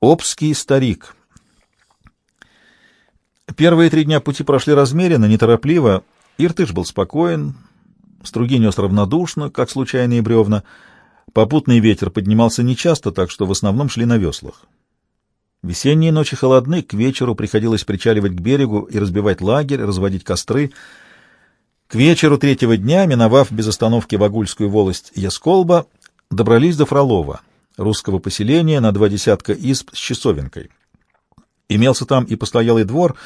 Обский старик. Первые три дня пути прошли размеренно, неторопливо. Иртыш был спокоен, струги нес равнодушно, как случайные бревна. Попутный ветер поднимался нечасто, так что в основном шли на веслах. Весенние ночи холодны, к вечеру приходилось причаливать к берегу и разбивать лагерь, разводить костры. К вечеру третьего дня, миновав без остановки Вагульскую волость Ясколба, добрались до Фролова русского поселения на два десятка изб с часовенкой. Имелся там и постоялый двор,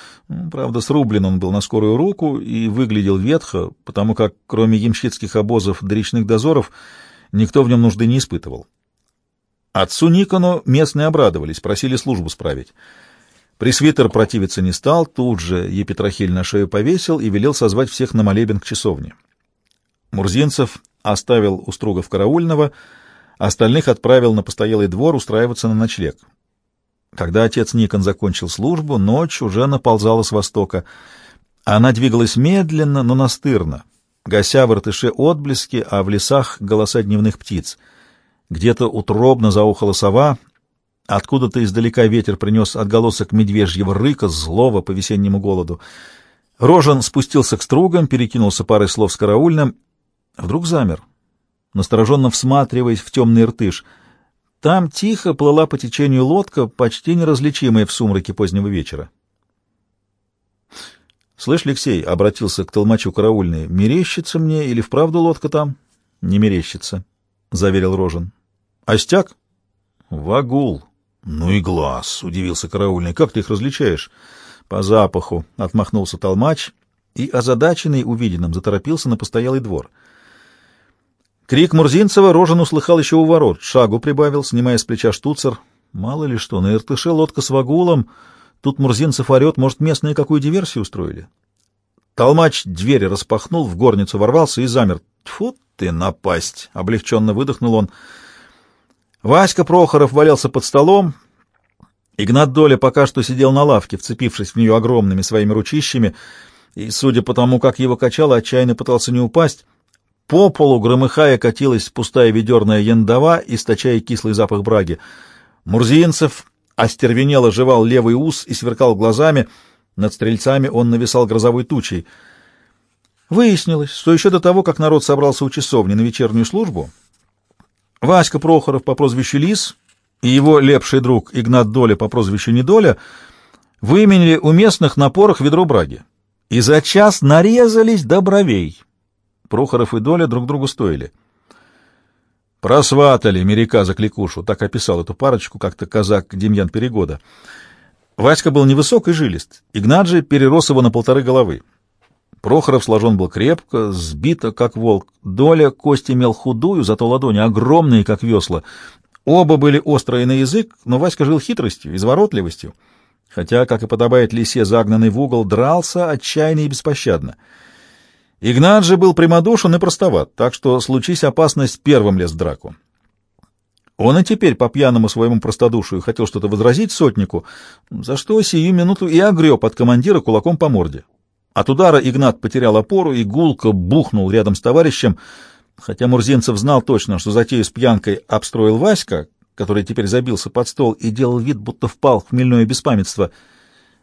правда, срублен он был на скорую руку и выглядел ветхо, потому как, кроме ямщицких обозов до речных дозоров, никто в нем нужды не испытывал. Отцу Никону местные обрадовались, просили службу справить. Пресвитер противиться не стал, тут же епитрахиль на шею повесил и велел созвать всех на молебен к часовне. Мурзинцев оставил у Стругов караульного — Остальных отправил на постоялый двор устраиваться на ночлег. Когда отец Никон закончил службу, ночь уже наползала с востока. Она двигалась медленно, но настырно, гася в ртыше отблески, а в лесах — голоса дневных птиц. Где-то утробно заухала сова, откуда-то издалека ветер принес отголосок медвежьего рыка, злого по весеннему голоду. Рожен спустился к стругам, перекинулся парой слов с караульным, вдруг замер — настороженно всматриваясь в темный ртыш. Там тихо плыла по течению лодка, почти неразличимая в сумраке позднего вечера. — Слышь, Алексей, — обратился к толмачу караульный, — мерещится мне или вправду лодка там? — Не мерещится, — заверил Рожен. — Остяк? — Вагул. — Ну и глаз, — удивился караульный. — Как ты их различаешь? — По запаху, — отмахнулся толмач, и, озадаченный увиденным, заторопился на постоялый двор — Крик Мурзинцева Рожен услыхал еще у ворот. Шагу прибавил, снимая с плеча штуцер. Мало ли что, на Иртыше лодка с вагулом. Тут Мурзинцев орет, может, местные какую диверсию устроили? Толмач двери распахнул, в горницу ворвался и замер. Тьфу ты, напасть! — облегченно выдохнул он. Васька Прохоров валялся под столом. Игнат Доля пока что сидел на лавке, вцепившись в нее огромными своими ручищами, и, судя по тому, как его качало, отчаянно пытался не упасть. По полу, громыхая, катилась пустая ведерная яндова, источая кислый запах браги. Мурзиинцев остервенело жевал левый ус и сверкал глазами. Над стрельцами он нависал грозовой тучей. Выяснилось, что еще до того, как народ собрался у часовни на вечернюю службу, Васька Прохоров по прозвищу Лис и его лепший друг Игнат Доля по прозвищу Недоля выменили у местных на порох ведро браги и за час нарезались до бровей. Прохоров и Доля друг другу стоили. «Просватали моряка за кликушу», — так описал эту парочку как-то казак Демьян Перегода. Васька был невысок и жилист, Игнат же перерос его на полторы головы. Прохоров сложен был крепко, сбито, как волк. Доля кость имел худую, зато ладони огромные, как весла. Оба были острые на язык, но Васька жил хитростью, изворотливостью. Хотя, как и подобает лисе, загнанный в угол, дрался отчаянно и беспощадно — Игнат же был прямодушен и простоват, так что, случись опасность, первым лез в драку. Он и теперь по пьяному своему простодушию хотел что-то возразить сотнику, за что сию минуту и огреб от командира кулаком по морде. От удара Игнат потерял опору и гулко бухнул рядом с товарищем, хотя Мурзинцев знал точно, что затею с пьянкой обстроил Васька, который теперь забился под стол и делал вид, будто впал в хмельное беспамятство.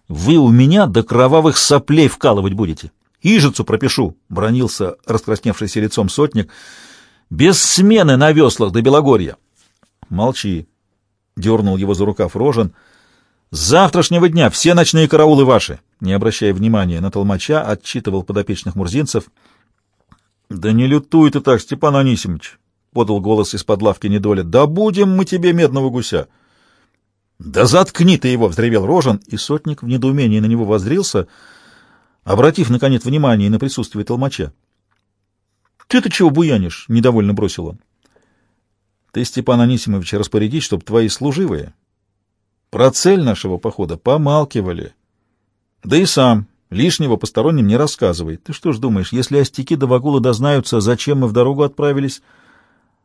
«Вы у меня до кровавых соплей вкалывать будете!» Ижицу пропишу, — бронился раскрасневшийся лицом сотник. — Без смены на веслах до Белогорья. — Молчи, — дернул его за рукав Рожен. — С завтрашнего дня все ночные караулы ваши, — не обращая внимания на толмача, отчитывал подопечных мурзинцев. — Да не лютуй ты так, Степан Анисимович, — подал голос из-под лавки недоля. — Да будем мы тебе медного гуся. — Да заткни ты его, — взревел Рожен, и сотник в недоумении на него воззрился — обратив, наконец, внимание на присутствие толмача. — Ты-то чего буянишь? — недовольно бросил он. — Ты, Степан Анисимович, распорядись, чтобы твои служивые про цель нашего похода помалкивали. Да и сам лишнего посторонним не рассказывай. Ты что ж думаешь, если остяки до Вагула дознаются, зачем мы в дорогу отправились,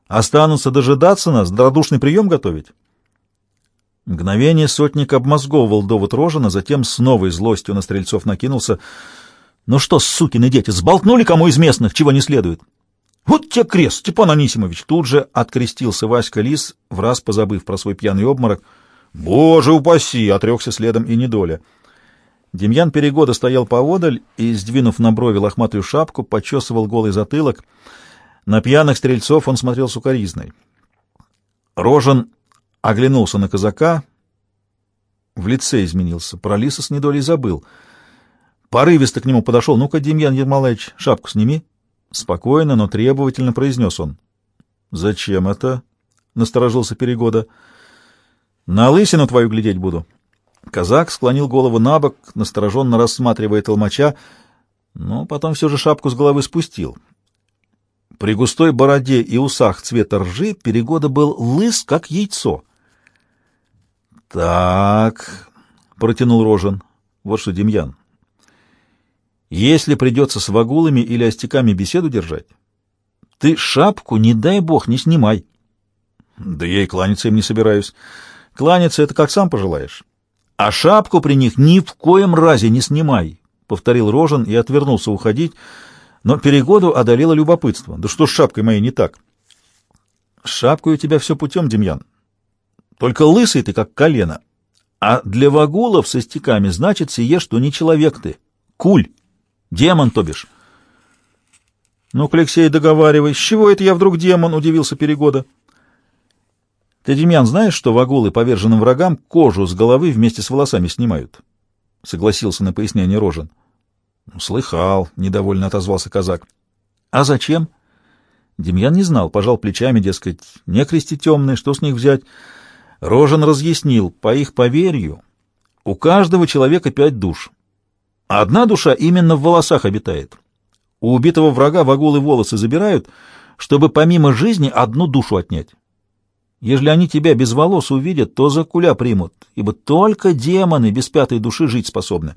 останутся дожидаться нас, добродушный прием готовить? Мгновение сотник обмозговывал довод Рожина, затем с новой злостью на стрельцов накинулся. «Ну что, сукины дети, сболтнули кому из местных, чего не следует?» «Вот тебе крест, Степан Анисимович!» Тут же открестился Васька Лис, в раз позабыв про свой пьяный обморок. «Боже упаси!» — отрекся следом и недоля. Демьян Перегода стоял поодаль и, сдвинув на брови лохматую шапку, почесывал голый затылок. На пьяных стрельцов он смотрел сукоризной. Рожен оглянулся на казака, в лице изменился, про лиса с недолей забыл. Порывисто к нему подошел. «Ну-ка, Демьян Ермолаевич, шапку сними». Спокойно, но требовательно произнес он. «Зачем это?» — насторожился Перегода. «На лысину твою глядеть буду». Казак склонил голову на бок, настороженно рассматривая толмача, но потом все же шапку с головы спустил. При густой бороде и усах цвета ржи Перегода был лыс, как яйцо. «Так», — протянул Рожен, — «вот что, Демьян, если придется с вагулами или остяками беседу держать, ты шапку, не дай бог, не снимай». «Да я и кланяться им не собираюсь. Кланяться — это как сам пожелаешь. А шапку при них ни в коем разе не снимай», — повторил Рожен и отвернулся уходить, но перегоду одолело любопытство. «Да что с шапкой моей не так?» «С шапкой у тебя все путем, Демьян. Только лысый ты, как колено. А для вагулов со стеками значит сие, что не человек ты. Куль. Демон, то бишь». «Ну-ка, Алексей, договаривай, с чего это я вдруг демон?» — удивился Перегода. Ты, Демьян, знаешь, что вагулы поверженным врагам кожу с головы вместе с волосами снимают? — согласился на пояснение Рожен. — Слыхал, — недовольно отозвался казак. — А зачем? Демьян не знал, пожал плечами, дескать, не крести темные, что с них взять? Рожен разъяснил, по их поверью, у каждого человека пять душ. Одна душа именно в волосах обитает. У убитого врага вагулы волосы забирают, чтобы помимо жизни одну душу отнять. Ежели они тебя без волос увидят, то за куля примут, ибо только демоны без пятой души жить способны.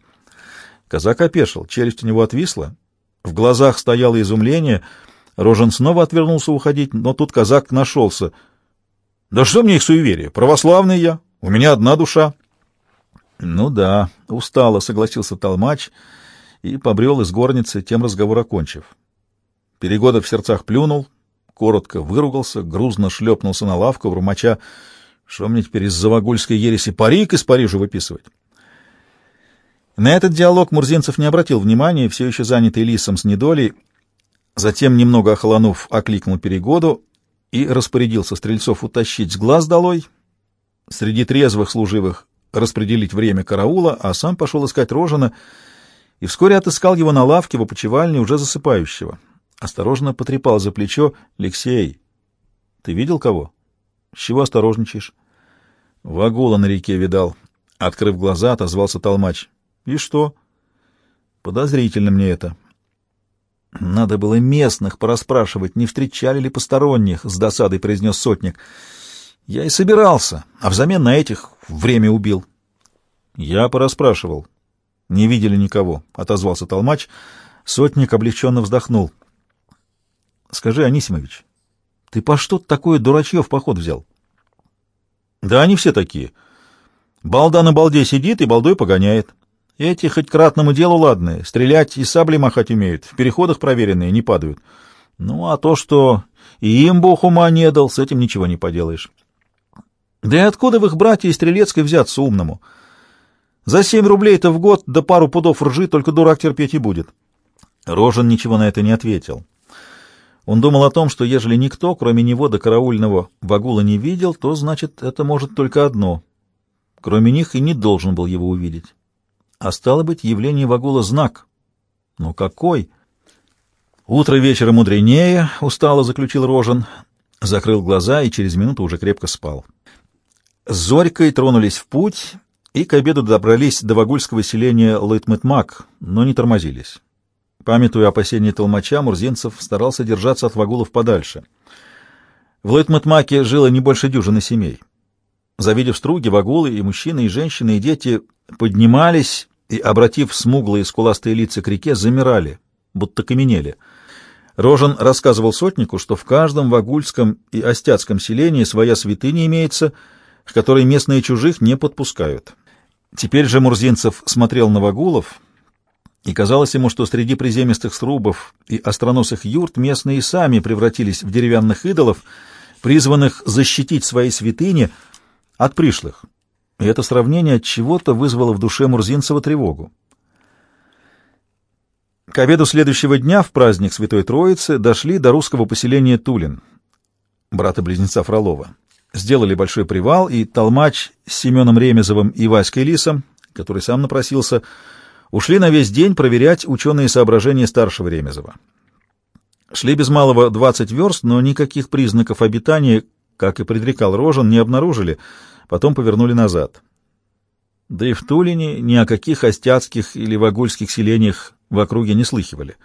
Казак опешил, челюсть у него отвисла, в глазах стояло изумление, Рожен снова отвернулся уходить, но тут казак нашелся. — Да что мне их суеверие? Православный я, у меня одна душа. — Ну да, устало, — согласился Толмач и побрел из горницы, тем разговор окончив. Перегодов в сердцах плюнул — коротко выругался, грузно шлепнулся на лавку, врумача, что мне теперь из завагульской ереси парик из Парижа выписывать? На этот диалог Мурзинцев не обратил внимания, все еще занятый лисом с недолей, затем, немного охолонув, окликнул перегоду и распорядился стрельцов утащить с глаз долой, среди трезвых служивых распределить время караула, а сам пошел искать Рожина и вскоре отыскал его на лавке в опочивальне уже засыпающего. Осторожно потрепал за плечо. «Алексей, ты видел кого? С чего осторожничаешь?» «Вагула на реке видал». Открыв глаза, отозвался толмач. «И что?» «Подозрительно мне это». «Надо было местных порасспрашивать, не встречали ли посторонних», — с досадой произнес сотник. «Я и собирался, а взамен на этих время убил». «Я порасспрашивал. Не видели никого», — отозвался толмач. Сотник облегченно вздохнул. Скажи, Анисимович, ты по что такое дурачье в поход взял? Да они все такие. Балда на балде сидит и балдой погоняет. Эти хоть кратному делу ладные, стрелять и сабли махать умеют, в переходах проверенные, не падают. Ну, а то, что и им бог ума не дал, с этим ничего не поделаешь. Да и откуда в их братья из Стрелецкой взяться умному? За семь рублей-то в год да пару пудов ржи только дурак терпеть и будет. Рожен ничего на это не ответил. Он думал о том, что ежели никто, кроме него до караульного Багула не видел, то, значит, это может только одно. Кроме них и не должен был его увидеть. А стало быть, явление Вагула — знак. Но какой? Утро вечера мудренее, — устало заключил Рожен, закрыл глаза и через минуту уже крепко спал. С Зорькой тронулись в путь и к обеду добрались до вагульского селения Лойтмэтмак, но не тормозились. Памятуя опасения толмача, Мурзинцев старался держаться от вагулов подальше. В Лойтматмаке жило не больше дюжины семей. Завидев струги, вагулы и мужчины, и женщины, и дети поднимались и, обратив смуглые скуластые лица к реке, замирали, будто каменели. Рожен рассказывал сотнику, что в каждом вагульском и остяцком селении своя святыня имеется, к которой местные чужих не подпускают. Теперь же Мурзинцев смотрел на вагулов — и казалось ему, что среди приземистых срубов и остроносых юрт местные сами превратились в деревянных идолов, призванных защитить свои святыни от пришлых, и это сравнение от чего-то вызвало в душе Мурзинцева тревогу. К обеду следующего дня в праздник Святой Троицы дошли до русского поселения Тулин, брата-близнеца Фролова. Сделали большой привал, и Толмач с Семеном Ремезовым и Васькой Лисом, который сам напросился, ушли на весь день проверять ученые соображения старшего Ремезова. Шли без малого 20 верст, но никаких признаков обитания, как и предрекал Рожен, не обнаружили, потом повернули назад. Да и в Тулине ни о каких остяцких или вагульских селениях в округе не слыхивали.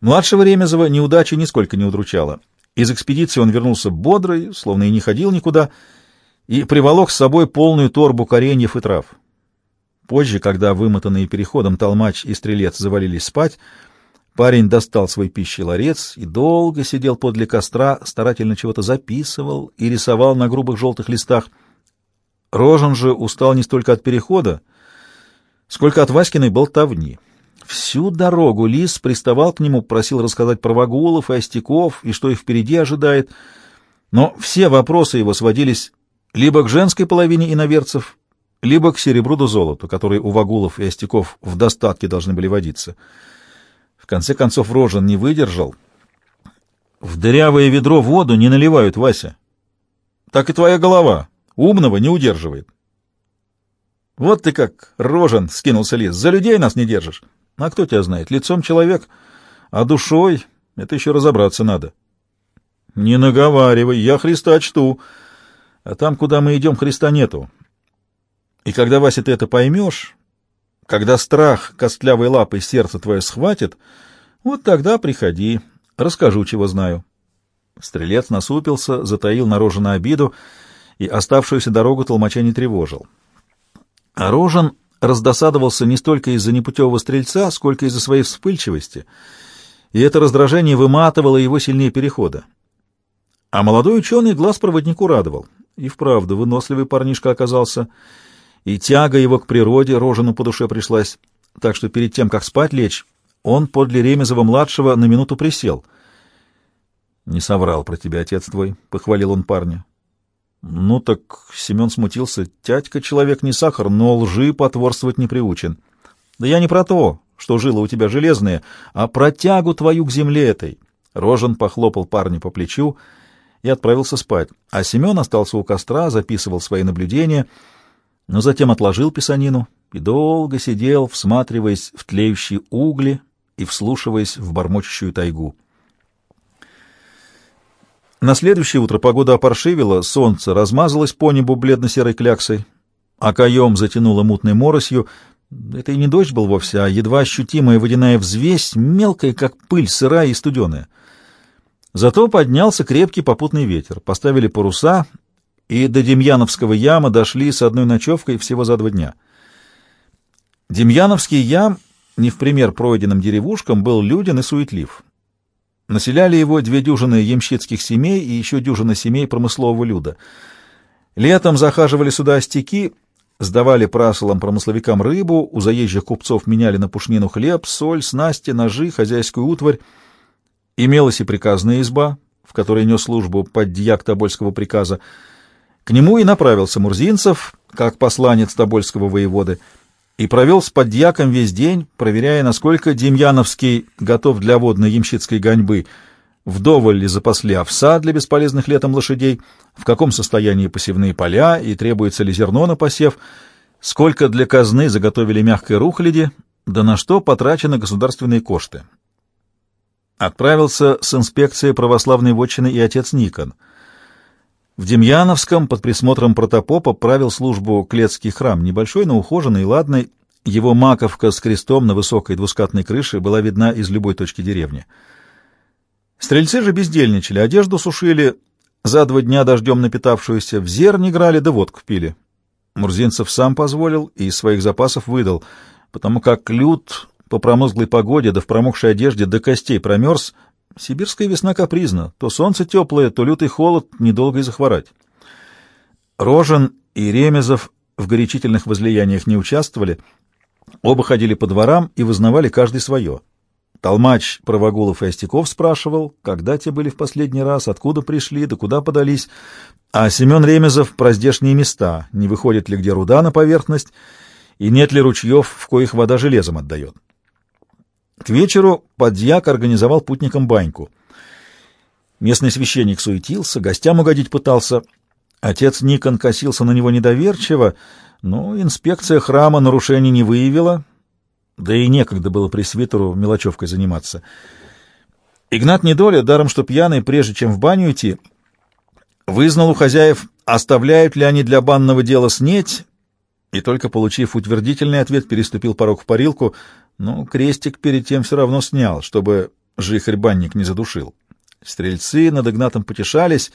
Младшего Ремезова неудача нисколько не удручала. Из экспедиции он вернулся бодрый, словно и не ходил никуда, и приволок с собой полную торбу кореньев и трав. Позже, когда вымотанные переходом толмач и стрелец завалились спать, парень достал свой пищий ларец и долго сидел подле костра, старательно чего-то записывал и рисовал на грубых желтых листах. Рожен же устал не столько от перехода, сколько от Васькиной болтовни. Всю дорогу Лис приставал к нему, просил рассказать про Вагулов и Остяков, и что их впереди ожидает. Но все вопросы его сводились либо к женской половине иноверцев, либо к серебру да золоту, которые у Вагулов и Остяков в достатке должны были водиться. В конце концов Рожен не выдержал. В дырявое ведро воду не наливают, Вася. Так и твоя голова. Умного не удерживает. Вот ты как, Рожен, — скинулся Лис, — за людей нас не держишь. А кто тебя знает? Лицом человек, а душой это еще разобраться надо. Не наговаривай, я Христа чту. А там, куда мы идем, Христа нету. И когда, Вася, ты это поймешь, когда страх костлявой лапой сердце твое схватит, вот тогда приходи, расскажу, чего знаю. Стрелец насупился, затаил нарожено обиду и оставшуюся дорогу толмача не тревожил. А Рожен раздосадовался не столько из-за непутевого стрельца, сколько из-за своей вспыльчивости, и это раздражение выматывало его сильнее перехода. А молодой ученый глаз проводнику радовал. И вправду выносливый парнишка оказался, и тяга его к природе Рожену по душе пришлась, так что перед тем, как спать лечь, он подле Ремезова-младшего на минуту присел. — Не соврал про тебя отец твой, — похвалил он парня. Ну так Семен смутился. Тятька человек не сахар, но лжи потворствовать не приучен. Да я не про то, что жило у тебя железные, а про тягу твою к земле этой. Рожен похлопал парня по плечу и отправился спать. А Семен остался у костра, записывал свои наблюдения, но затем отложил писанину и долго сидел, всматриваясь в тлеющие угли и вслушиваясь в бормочущую тайгу. На следующее утро погода опоршивила, солнце размазалось по небу бледно-серой кляксой, а каем затянуло мутной моросью. Это и не дождь был вовсе, а едва ощутимая водяная взвесь, мелкая, как пыль, сырая и студеная. Зато поднялся крепкий попутный ветер, поставили паруса, и до Демьяновского яма дошли с одной ночевкой всего за два дня. Демьяновский ям, не в пример пройденным деревушкам, был люден и суетлив. Населяли его две дюжины ямщицких семей и еще дюжина семей промыслового люда. Летом захаживали сюда остяки, сдавали прасолам промысловикам рыбу, у заезжих купцов меняли на пушнину хлеб, соль, снасти, ножи, хозяйскую утварь. Имелась и приказная изба, в которой нес службу поддьяк Тобольского приказа. К нему и направился Мурзинцев, как посланец Тобольского воеводы — и провел с подьяком весь день, проверяя, насколько Демьяновский готов для водной ямщицкой гоньбы, вдоволь ли запасли овса для бесполезных летом лошадей, в каком состоянии посевные поля и требуется ли зерно на посев, сколько для казны заготовили мягкой рухляди, да на что потрачены государственные кошты. Отправился с инспекцией православной вотчины и отец Никон — в Демьяновском под присмотром протопопа правил службу Клетский храм, небольшой, но ухоженный и ладный. Его маковка с крестом на высокой двускатной крыше была видна из любой точки деревни. Стрельцы же бездельничали, одежду сушили, за два дня дождем напитавшуюся, в зерни играли да водку пили. Мурзинцев сам позволил и из своих запасов выдал, потому как люд по промозглой погоде да в промокшей одежде до костей промерз — Сибирская весна капризна. То солнце теплое, то лютый холод, недолго и захворать. Рожен и Ремезов в горячительных возлияниях не участвовали. Оба ходили по дворам и вызнавали каждый свое. Толмач Правогулов и Остяков спрашивал, когда те были в последний раз, откуда пришли, да куда подались, а Семен Ремезов про здешние места, не выходит ли где руда на поверхность, и нет ли ручьев, в коих вода железом отдает. К вечеру подьяк организовал путникам баньку. Местный священник суетился, гостям угодить пытался. Отец Никон косился на него недоверчиво, но инспекция храма нарушений не выявила, да и некогда было пресвитеру мелочевкой заниматься. Игнат Недоля, даром что пьяный, прежде чем в баню идти, вызнал у хозяев, оставляют ли они для банного дела снеть, и только получив утвердительный ответ, переступил порог в парилку, но крестик перед тем все равно снял, чтобы жихарь-банник не задушил. Стрельцы над Игнатом потешались,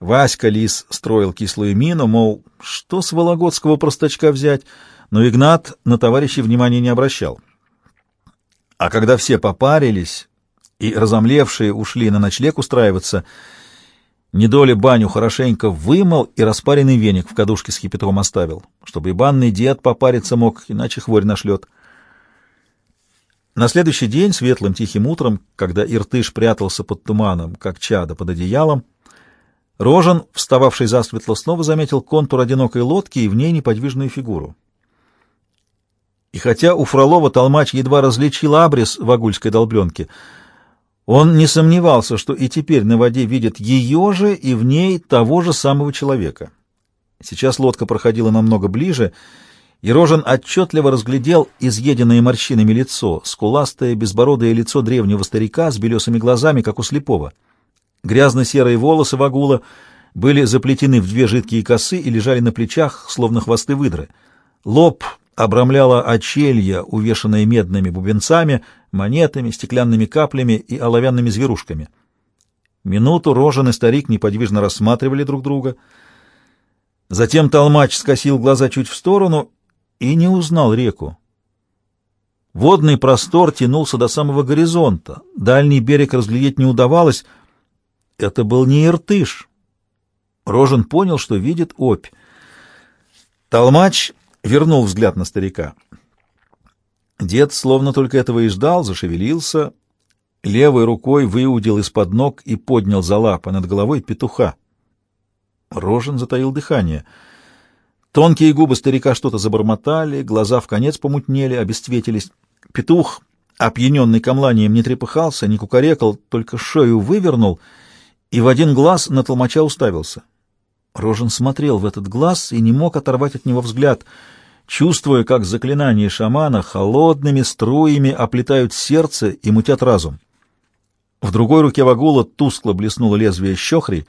Васька Лис строил кислую мину, мол, что с вологодского простачка взять, но Игнат на товарищей внимания не обращал. А когда все попарились и разомлевшие ушли на ночлег устраиваться, Недоля баню хорошенько вымыл и распаренный веник в кадушке с кипятком оставил, чтобы и банный дед попариться мог, иначе хворь нашлет. На следующий день, светлым тихим утром, когда Иртыш прятался под туманом, как чада под одеялом, Рожен, встававший засветло, снова заметил контур одинокой лодки и в ней неподвижную фигуру. И хотя у Фролова толмач едва различил абрис в агульской долбленке, он не сомневался, что и теперь на воде видит ее же и в ней того же самого человека. Сейчас лодка проходила намного ближе, и Рожен отчетливо разглядел изъеденное морщинами лицо, скуластое, безбородое лицо древнего старика с белесыми глазами, как у слепого. Грязно-серые волосы вагула были заплетены в две жидкие косы и лежали на плечах, словно хвосты выдры. Лоб обрамляла очелья, увешанная медными бубенцами, монетами, стеклянными каплями и оловянными зверушками. Минуту Рожен и старик неподвижно рассматривали друг друга. Затем толмач скосил глаза чуть в сторону и не узнал реку. Водный простор тянулся до самого горизонта. Дальний берег разглядеть не удавалось. Это был не Иртыш. Рожен понял, что видит опь. Толмач вернул взгляд на старика. Дед, словно только этого и ждал, зашевелился, левой рукой выудил из-под ног и поднял за лапы над головой петуха. Рожен затаил дыхание. Тонкие губы старика что-то забормотали, глаза в конец помутнели, обесцветились. Петух, опьяненный камланием, не трепыхался, не кукарекал, только шею вывернул и в один глаз на толмача уставился. Рожен смотрел в этот глаз и не мог оторвать от него взгляд, чувствуя, как заклинания шамана холодными струями оплетают сердце и мутят разум. В другой руке Вагула тускло блеснуло лезвие щохри.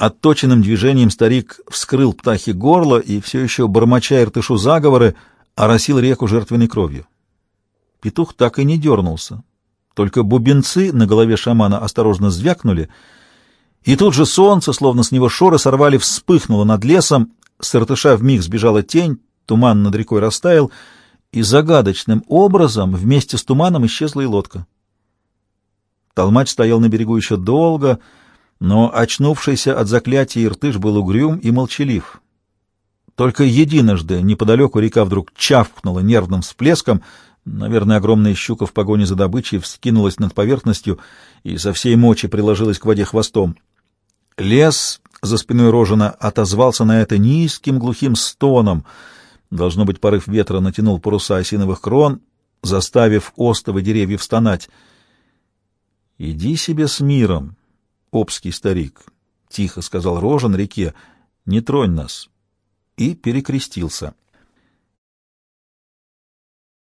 Отточенным движением старик вскрыл птахи горло и, все еще бормоча иртышу заговоры, оросил реку жертвенной кровью. Петух так и не дернулся. Только бубенцы на голове шамана осторожно звякнули — и тут же солнце, словно с него шоры сорвали, вспыхнуло над лесом, с иртыша вмиг сбежала тень, туман над рекой растаял, и загадочным образом вместе с туманом исчезла и лодка. Толмач стоял на берегу еще долго, но очнувшийся от заклятия Иртыш был угрюм и молчалив. Только единожды неподалеку река вдруг чавкнула нервным всплеском, наверное, огромная щука в погоне за добычей вскинулась над поверхностью и со всей мочи приложилась к воде хвостом. Лес за спиной Рожина отозвался на это низким глухим стоном. Должно быть, порыв ветра натянул паруса осиновых крон, заставив остовы деревьев стонать. «Иди себе с миром, обский старик», — тихо сказал Рожин реке, — «не тронь нас». И перекрестился.